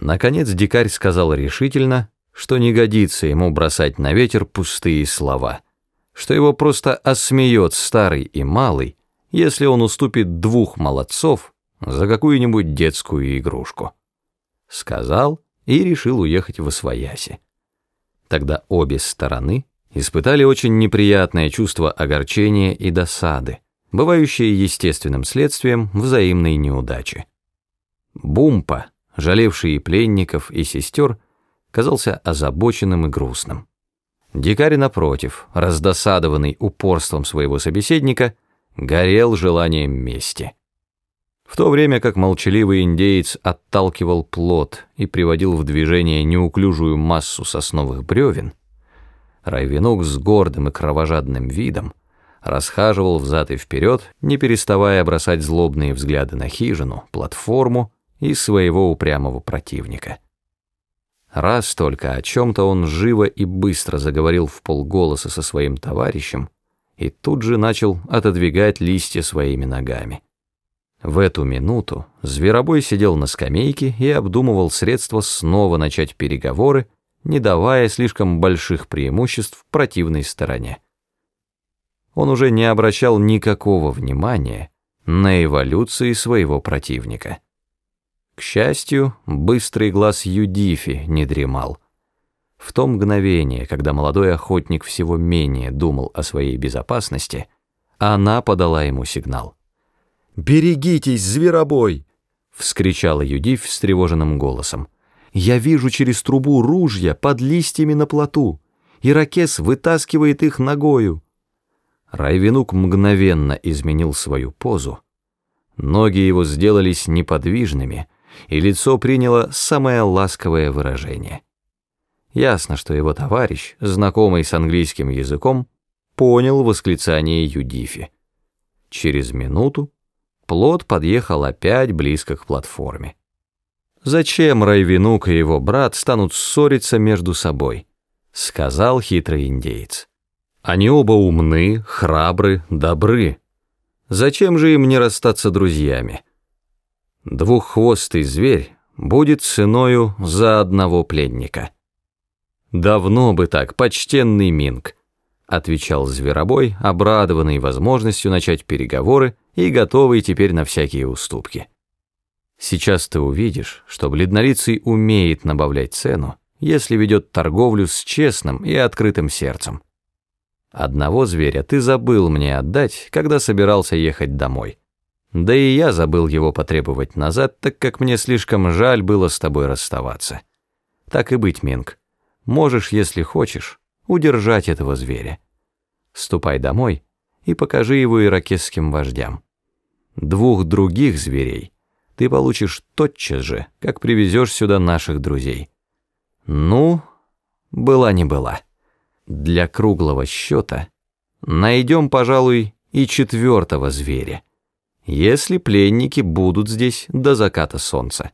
Наконец дикарь сказал решительно, что не годится ему бросать на ветер пустые слова, что его просто осмеет старый и малый, если он уступит двух молодцов за какую-нибудь детскую игрушку. Сказал и решил уехать в Освояси. Тогда обе стороны испытали очень неприятное чувство огорчения и досады, бывающее естественным следствием взаимной неудачи. Бумпа, жалевший и пленников, и сестер, казался озабоченным и грустным. Дикарь, напротив, раздосадованный упорством своего собеседника, горел желанием мести. В то время как молчаливый индеец отталкивал плод и приводил в движение неуклюжую массу сосновых бревен, Райвенок с гордым и кровожадным видом расхаживал взад и вперед, не переставая бросать злобные взгляды на хижину, платформу и своего упрямого противника. Раз только о чем-то он живо и быстро заговорил в полголоса со своим товарищем и тут же начал отодвигать листья своими ногами. В эту минуту Зверобой сидел на скамейке и обдумывал средства снова начать переговоры, не давая слишком больших преимуществ противной стороне. Он уже не обращал никакого внимания на эволюции своего противника. К счастью, быстрый глаз Юдифи не дремал. В то мгновение, когда молодой охотник всего менее думал о своей безопасности, она подала ему сигнал. «Берегитесь, зверобой!» — вскричала Юдиф встревоженным голосом. «Я вижу через трубу ружья под листьями на плоту. Иракес вытаскивает их ногою». Райвенук мгновенно изменил свою позу. Ноги его сделались неподвижными — и лицо приняло самое ласковое выражение. Ясно, что его товарищ, знакомый с английским языком, понял восклицание Юдифи. Через минуту плот подъехал опять близко к платформе. «Зачем Райвинук и его брат станут ссориться между собой?» — сказал хитрый индейец. «Они оба умны, храбры, добры. Зачем же им не расстаться друзьями?» Двуххвостый зверь будет ценою за одного пленника. «Давно бы так, почтенный Минг», — отвечал Зверобой, обрадованный возможностью начать переговоры и готовый теперь на всякие уступки. «Сейчас ты увидишь, что бледнолицый умеет набавлять цену, если ведет торговлю с честным и открытым сердцем. Одного зверя ты забыл мне отдать, когда собирался ехать домой. Да и я забыл его потребовать назад, так как мне слишком жаль было с тобой расставаться. Так и быть, Минг. Можешь, если хочешь, удержать этого зверя. Ступай домой и покажи его иракесским вождям. Двух других зверей ты получишь тотчас же, как привезешь сюда наших друзей. Ну, была не была. Для круглого счета найдем, пожалуй, и четвертого зверя если пленники будут здесь до заката солнца.